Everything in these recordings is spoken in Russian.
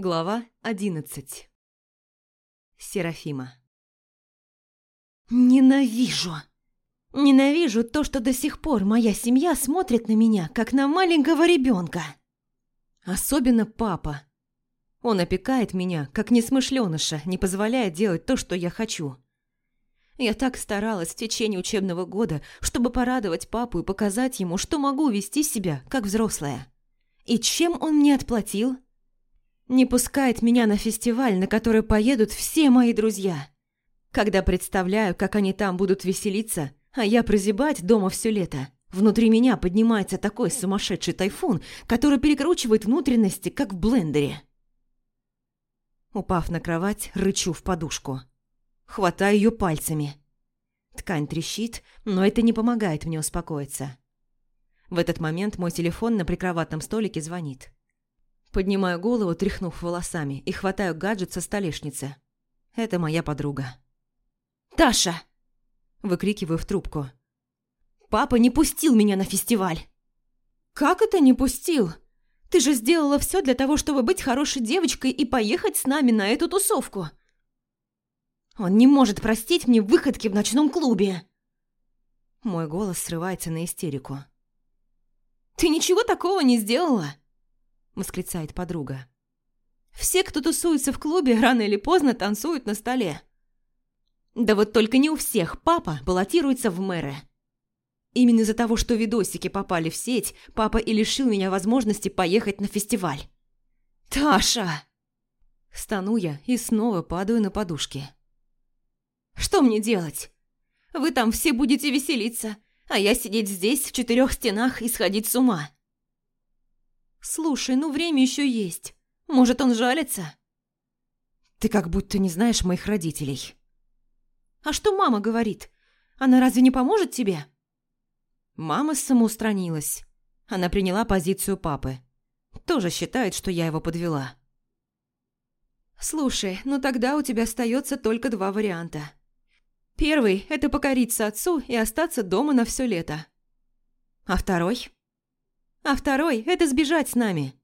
Глава одиннадцать. Серафима. Ненавижу. Ненавижу то, что до сих пор моя семья смотрит на меня, как на маленького ребенка. Особенно папа. Он опекает меня, как несмышленыша, не позволяя делать то, что я хочу. Я так старалась в течение учебного года, чтобы порадовать папу и показать ему, что могу вести себя, как взрослая. И чем он мне отплатил? Не пускает меня на фестиваль, на который поедут все мои друзья. Когда представляю, как они там будут веселиться, а я прозябать дома все лето, внутри меня поднимается такой сумасшедший тайфун, который перекручивает внутренности, как в блендере. Упав на кровать, рычу в подушку. Хватаю ее пальцами. Ткань трещит, но это не помогает мне успокоиться. В этот момент мой телефон на прикроватном столике звонит. Поднимаю голову, тряхнув волосами, и хватаю гаджет со столешницы. Это моя подруга. «Таша!» – выкрикиваю в трубку. «Папа не пустил меня на фестиваль!» «Как это не пустил? Ты же сделала все для того, чтобы быть хорошей девочкой и поехать с нами на эту тусовку!» Он не может простить мне выходки в ночном клубе. Мой голос срывается на истерику. «Ты ничего такого не сделала?» Восклицает подруга. «Все, кто тусуется в клубе, рано или поздно танцуют на столе». Да вот только не у всех папа баллотируется в мэры. Именно из-за того, что видосики попали в сеть, папа и лишил меня возможности поехать на фестиваль. «Таша!» Стану я и снова падаю на подушки. Что мне делать? Вы там все будете веселиться, а я сидеть здесь в четырех стенах и сходить с ума. Слушай, ну время еще есть. Может, он жалится? Ты как будто не знаешь моих родителей. А что мама говорит? Она разве не поможет тебе? Мама самоустранилась. Она приняла позицию папы. Тоже считает, что я его подвела. Слушай, ну тогда у тебя остается только два варианта. Первый – это покориться отцу и остаться дома на все лето. А второй? А второй – это сбежать с нами.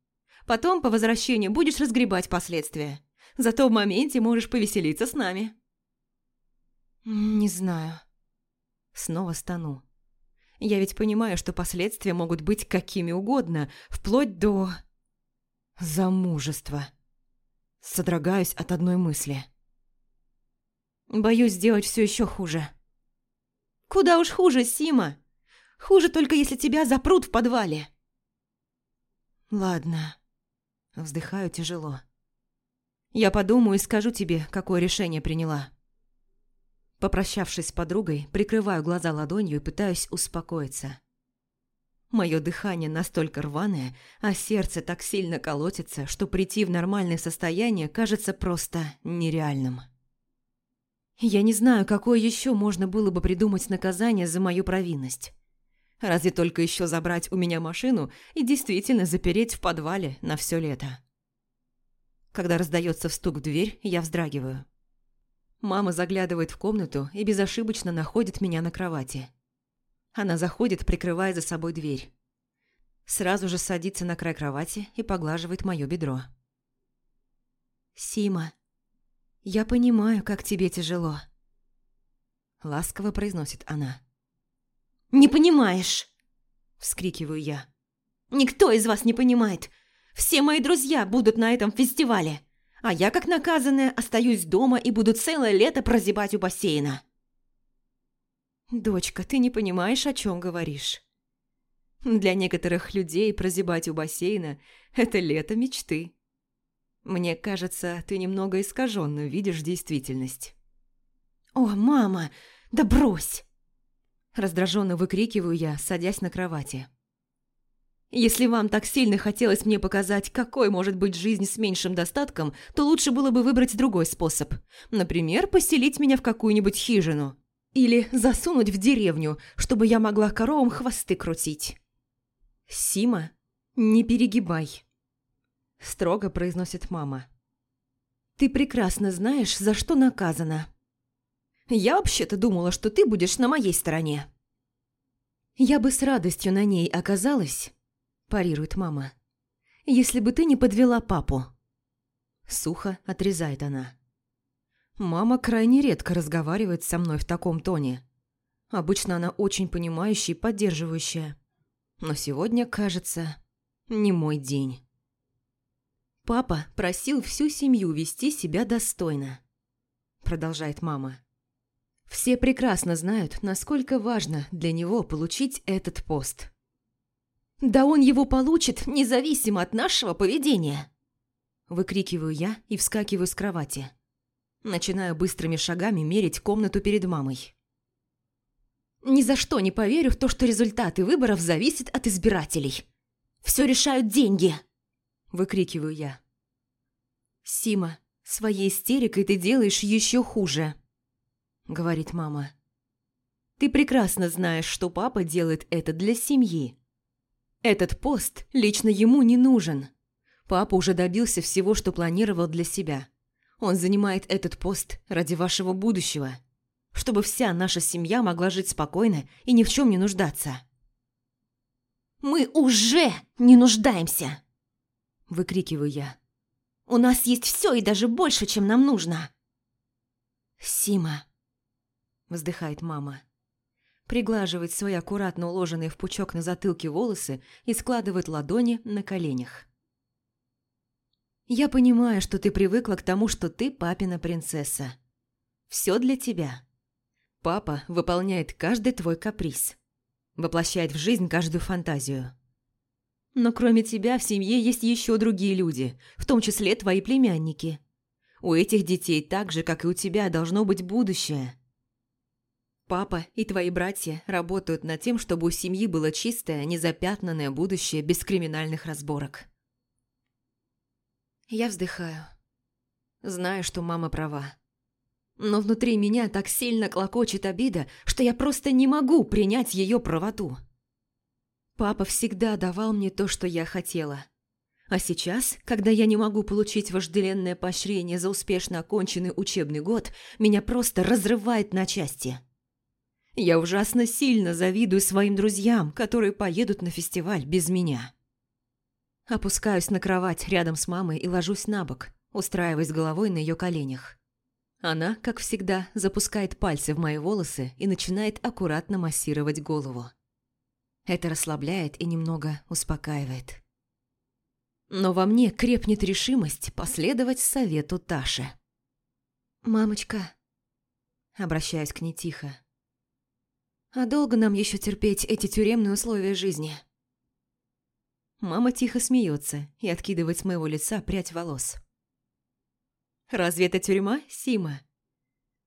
Потом по возвращению будешь разгребать последствия. Зато в моменте можешь повеселиться с нами. Не знаю. Снова стану. Я ведь понимаю, что последствия могут быть какими угодно, вплоть до... замужества. Содрогаюсь от одной мысли. Боюсь сделать все еще хуже. Куда уж хуже, Сима. Хуже только если тебя запрут в подвале. Ладно. Вздыхаю тяжело. Я подумаю и скажу тебе, какое решение приняла. Попрощавшись с подругой, прикрываю глаза ладонью и пытаюсь успокоиться. Мое дыхание настолько рваное, а сердце так сильно колотится, что прийти в нормальное состояние кажется просто нереальным. Я не знаю, какое еще можно было бы придумать наказание за мою провинность. Разве только еще забрать у меня машину и действительно запереть в подвале на все лето. Когда раздается стук в дверь, я вздрагиваю. Мама заглядывает в комнату и безошибочно находит меня на кровати. Она заходит, прикрывая за собой дверь. Сразу же садится на край кровати и поглаживает мое бедро. «Сима, я понимаю, как тебе тяжело», – ласково произносит она. «Не понимаешь!» – вскрикиваю я. «Никто из вас не понимает. Все мои друзья будут на этом фестивале, а я, как наказанная, остаюсь дома и буду целое лето прозябать у бассейна». «Дочка, ты не понимаешь, о чем говоришь. Для некоторых людей прозябать у бассейна – это лето мечты». Мне кажется, ты немного искаженно видишь действительность. «О, мама, да брось!» Раздраженно выкрикиваю я, садясь на кровати. «Если вам так сильно хотелось мне показать, какой может быть жизнь с меньшим достатком, то лучше было бы выбрать другой способ. Например, поселить меня в какую-нибудь хижину. Или засунуть в деревню, чтобы я могла коровам хвосты крутить». «Сима, не перегибай», строго произносит мама. «Ты прекрасно знаешь, за что наказана. Я вообще-то думала, что ты будешь на моей стороне». «Я бы с радостью на ней оказалась», – парирует мама, – «если бы ты не подвела папу». Сухо отрезает она. Мама крайне редко разговаривает со мной в таком тоне. Обычно она очень понимающая и поддерживающая. Но сегодня, кажется, не мой день. Папа просил всю семью вести себя достойно. Продолжает мама. Все прекрасно знают, насколько важно для него получить этот пост. «Да он его получит, независимо от нашего поведения!» Выкрикиваю я и вскакиваю с кровати. Начинаю быстрыми шагами мерить комнату перед мамой. Ни за что не поверю в то, что результаты выборов зависят от избирателей. Все решают деньги!» Выкрикиваю я. «Сима, своей истерикой ты делаешь еще хуже», — говорит мама. «Ты прекрасно знаешь, что папа делает это для семьи. Этот пост лично ему не нужен. Папа уже добился всего, что планировал для себя. Он занимает этот пост ради вашего будущего, чтобы вся наша семья могла жить спокойно и ни в чем не нуждаться. «Мы уже не нуждаемся!» Выкрикиваю я. «У нас есть все и даже больше, чем нам нужно!» «Сима!» Вздыхает мама. Приглаживает свои аккуратно уложенные в пучок на затылке волосы и складывает ладони на коленях. Я понимаю, что ты привыкла к тому, что ты папина принцесса. Все для тебя. Папа выполняет каждый твой каприз. Воплощает в жизнь каждую фантазию. Но кроме тебя в семье есть еще другие люди, в том числе твои племянники. У этих детей так же, как и у тебя, должно быть будущее. Папа и твои братья работают над тем, чтобы у семьи было чистое, незапятнанное будущее без криминальных разборок. Я вздыхаю. Знаю, что мама права. Но внутри меня так сильно клокочет обида, что я просто не могу принять ее правоту. Папа всегда давал мне то, что я хотела. А сейчас, когда я не могу получить вожделенное поощрение за успешно оконченный учебный год, меня просто разрывает на части. Я ужасно сильно завидую своим друзьям, которые поедут на фестиваль без меня. Опускаюсь на кровать рядом с мамой и ложусь на бок, устраиваясь головой на ее коленях. Она, как всегда, запускает пальцы в мои волосы и начинает аккуратно массировать голову. Это расслабляет и немного успокаивает. Но во мне крепнет решимость последовать совету Таши. «Мамочка», — обращаюсь к ней тихо, «а долго нам еще терпеть эти тюремные условия жизни?» Мама тихо смеется и откидывает с моего лица прядь волос. «Разве это тюрьма, Сима?»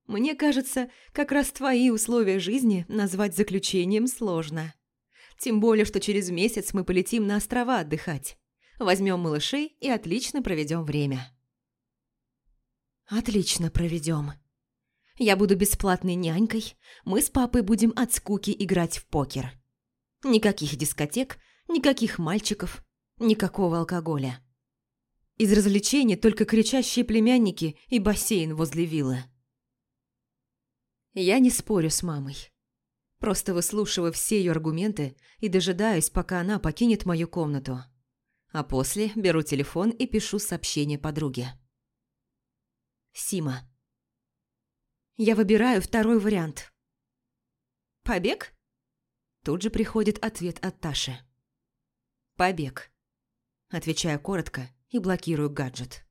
«Мне кажется, как раз твои условия жизни назвать заключением сложно. Тем более, что через месяц мы полетим на острова отдыхать. Возьмем малышей и отлично проведем время». «Отлично проведем. Я буду бесплатной нянькой, мы с папой будем от скуки играть в покер. Никаких дискотек, Никаких мальчиков, никакого алкоголя. Из развлечений только кричащие племянники и бассейн возле виллы. Я не спорю с мамой. Просто выслушиваю все ее аргументы и дожидаюсь, пока она покинет мою комнату. А после беру телефон и пишу сообщение подруге. Сима. Я выбираю второй вариант. Побег? Тут же приходит ответ от Таши. «Побег». Отвечаю коротко и блокирую гаджет.